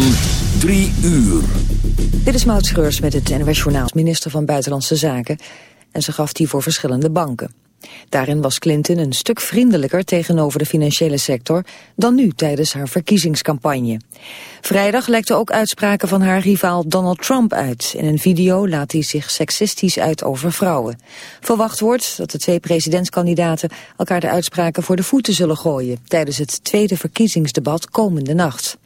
van 3 uur. Dit is Maud Schreurs met het NWS Journaal, minister van Buitenlandse Zaken. En ze gaf die voor verschillende banken. Daarin was Clinton een stuk vriendelijker tegenover de financiële sector dan nu tijdens haar verkiezingscampagne. Vrijdag lekten ook uitspraken van haar rivaal Donald Trump uit. In een video laat hij zich seksistisch uit over vrouwen. Verwacht wordt dat de twee presidentskandidaten elkaar de uitspraken voor de voeten zullen gooien tijdens het tweede verkiezingsdebat komende nacht.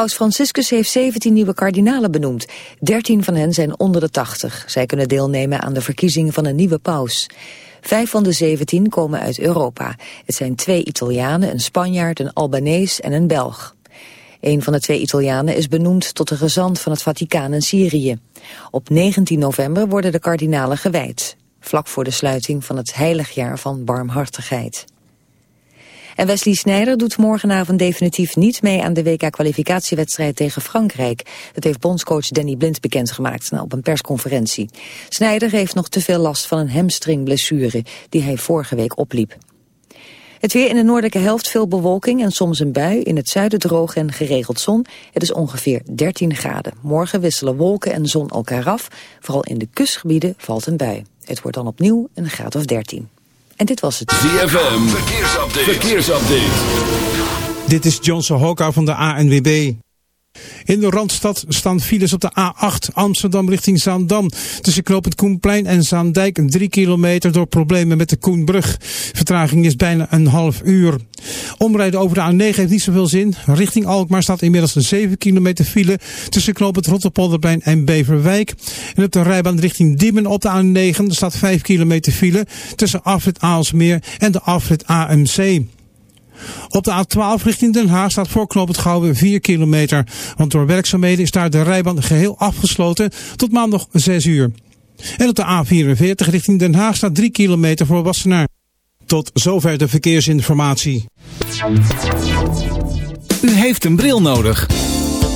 Paus Franciscus heeft 17 nieuwe kardinalen benoemd. 13 van hen zijn onder de 80. Zij kunnen deelnemen aan de verkiezing van een nieuwe paus. Vijf van de 17 komen uit Europa. Het zijn twee Italianen, een Spanjaard, een Albanees en een Belg. Een van de twee Italianen is benoemd tot de gezant van het Vaticaan in Syrië. Op 19 november worden de kardinalen gewijd. Vlak voor de sluiting van het heiligjaar van barmhartigheid. En Wesley Sneijder doet morgenavond definitief niet mee aan de WK-kwalificatiewedstrijd tegen Frankrijk. Dat heeft bondscoach Danny Blind bekendgemaakt nou, op een persconferentie. Sneijder heeft nog te veel last van een hamstringblessure die hij vorige week opliep. Het weer in de noordelijke helft veel bewolking en soms een bui. In het zuiden droog en geregeld zon. Het is ongeveer 13 graden. Morgen wisselen wolken en zon elkaar af. Vooral in de kustgebieden valt een bui. Het wordt dan opnieuw een graad of 13. En dit was het. ZFM, verkeersupdate. verkeersupdate. Dit is Johnson Hoka van de ANWB. In de Randstad staan files op de A8 Amsterdam richting Zaandam. Tussen knooppunt Koenplein en Zaandijk 3 kilometer door problemen met de Koenbrug. Vertraging is bijna een half uur. Omrijden over de A9 heeft niet zoveel zin. Richting Alkmaar staat inmiddels een 7 kilometer file tussen knooppunt Rotterpolderplein en Beverwijk. En op de rijbaan richting Diemen op de A9 staat 5 kilometer file tussen afrit Aalsmeer en de afrit AMC. Op de A12 richting Den Haag staat voor het Gouwen 4 kilometer. Want door werkzaamheden is daar de rijbaan geheel afgesloten tot maandag 6 uur. En op de A44 richting Den Haag staat 3 kilometer voor Wassenaar. Tot zover de verkeersinformatie. U heeft een bril nodig.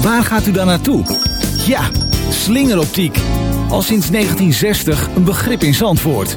Waar gaat u dan naartoe? Ja, slingeroptiek. Al sinds 1960 een begrip in Zandvoort.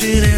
wishing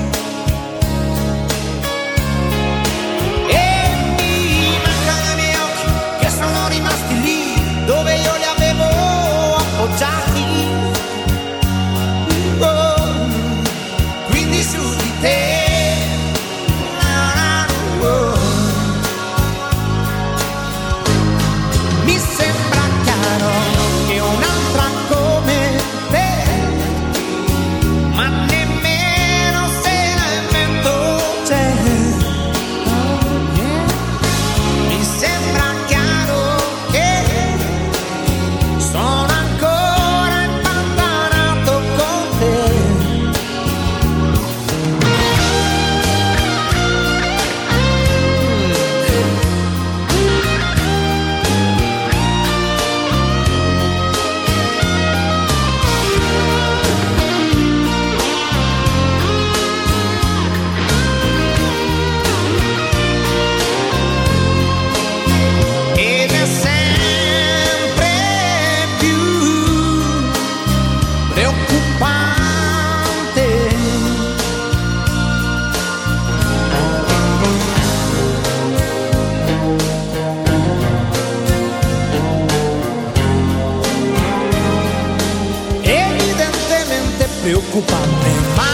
preoccupante, ma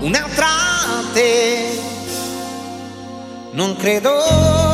un'altra te non credo.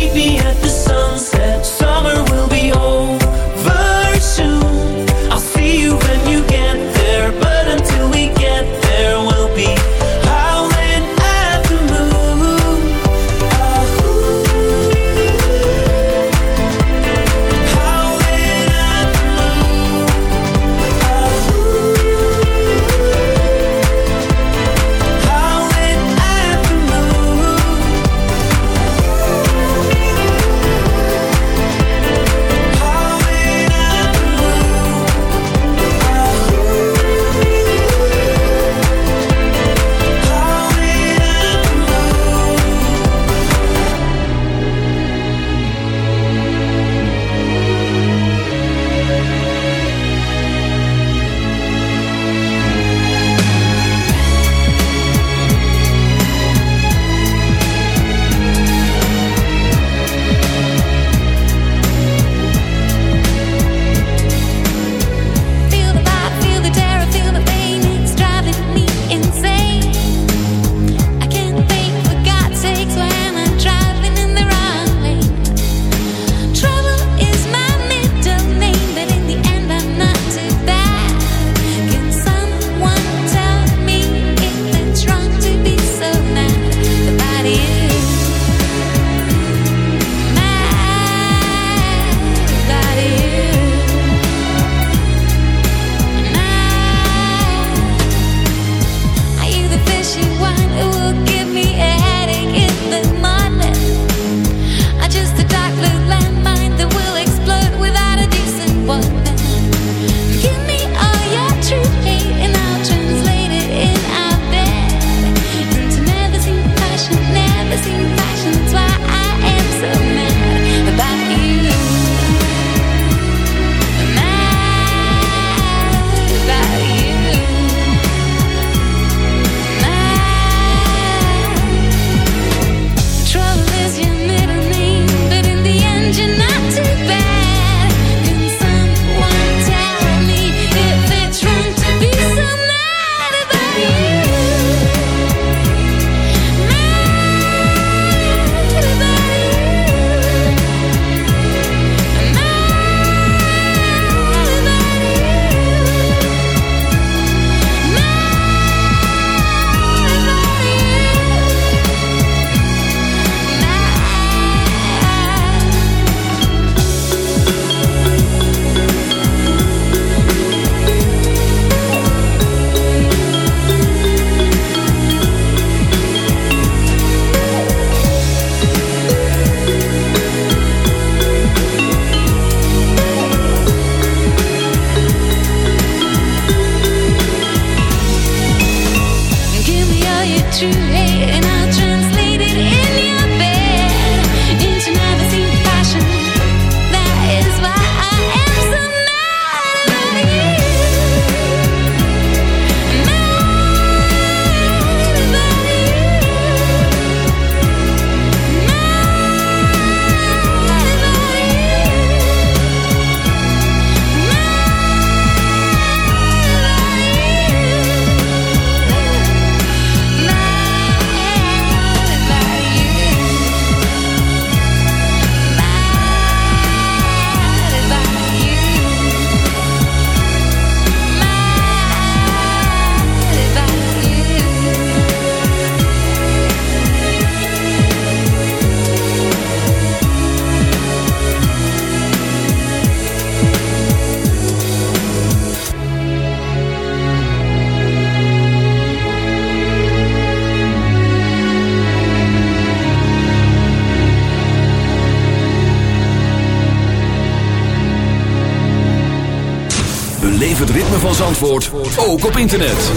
Zandvoort, ook op internet.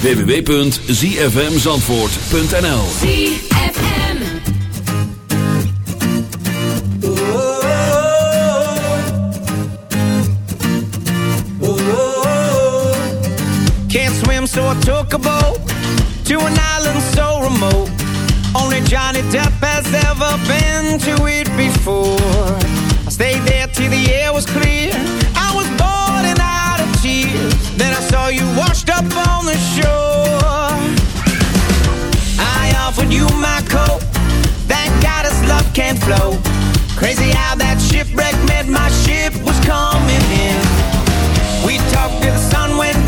www.zfmzandvoort.nl ZFM. Can't swim, so I took a boat to an island so remote. Only Johnny Depp has ever been to it before. I stayed there till the air was clear. Saw you washed up on the shore. I offered you my coat. Thank God his love can't flow. Crazy how that shipwreck meant my ship was coming in. We talked till the sun went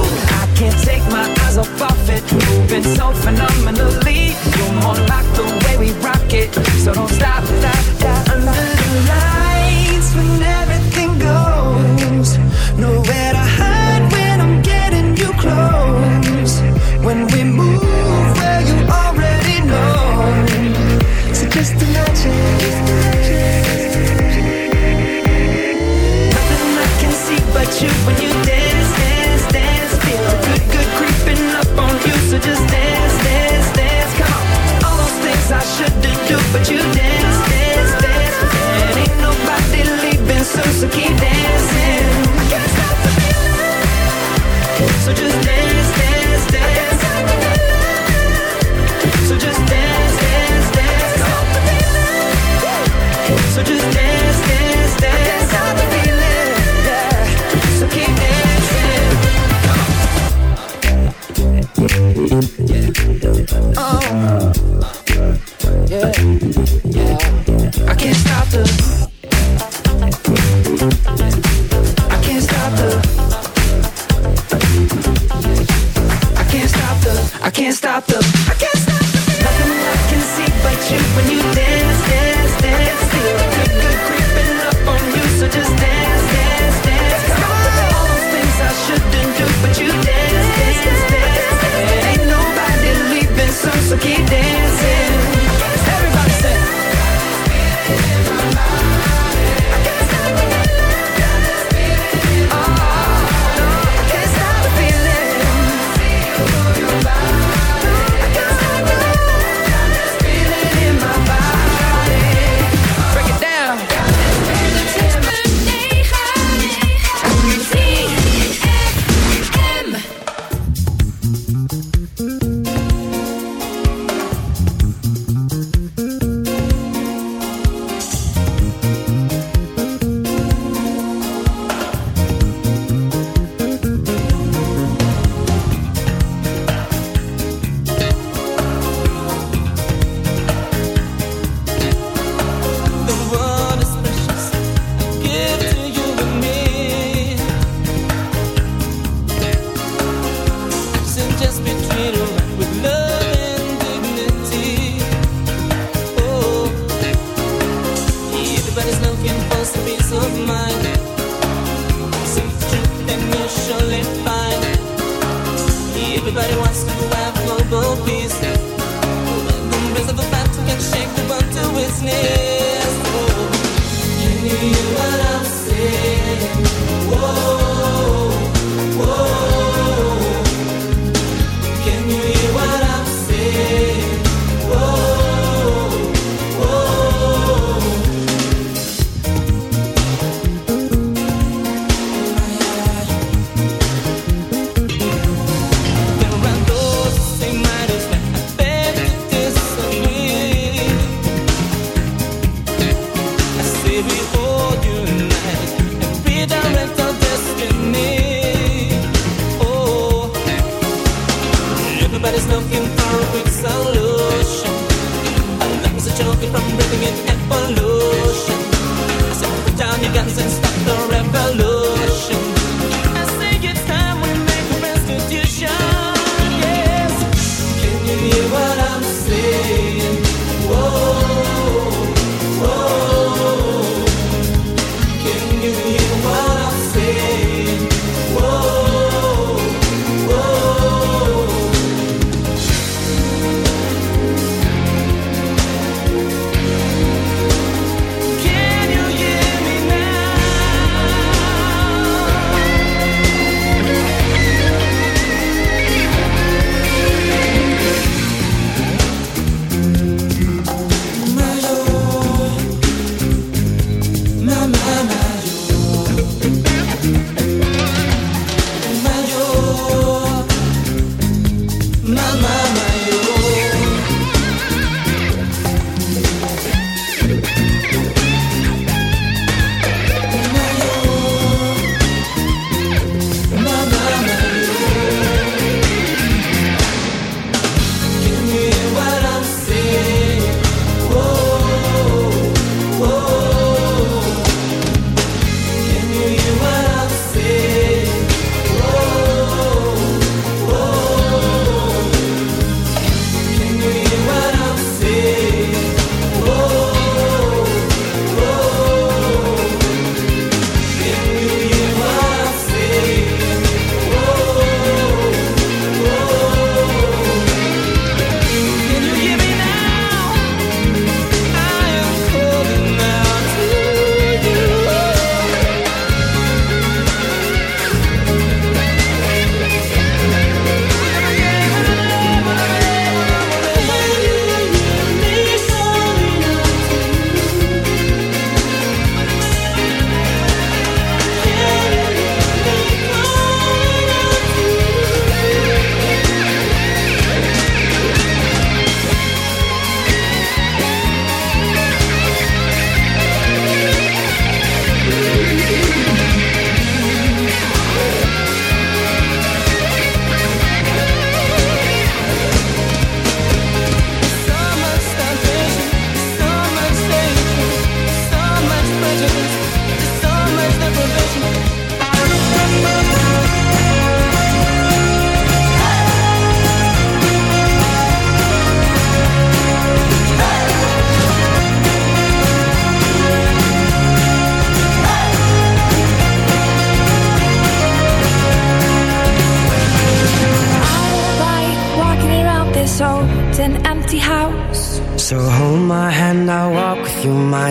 can't take my eyes off of it. Moving so phenomenally. You're more like the way we rock it. So don't stop, stop, stop. Under the light.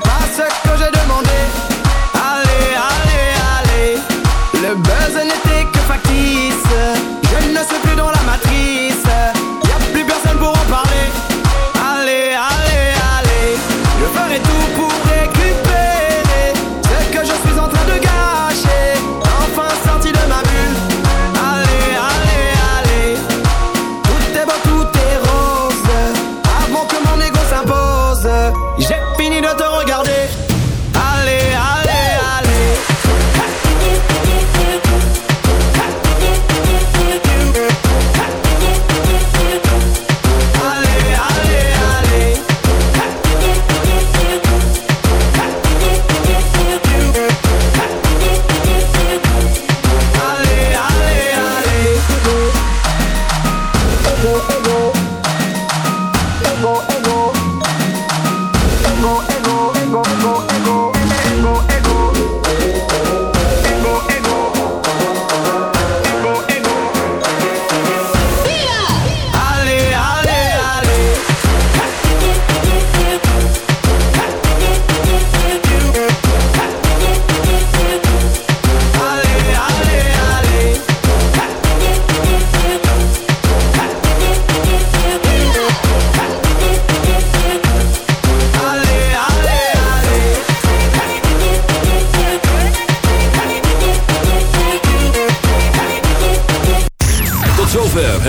pas ce que j'ai demandé. Allez, allez, allez, le buzz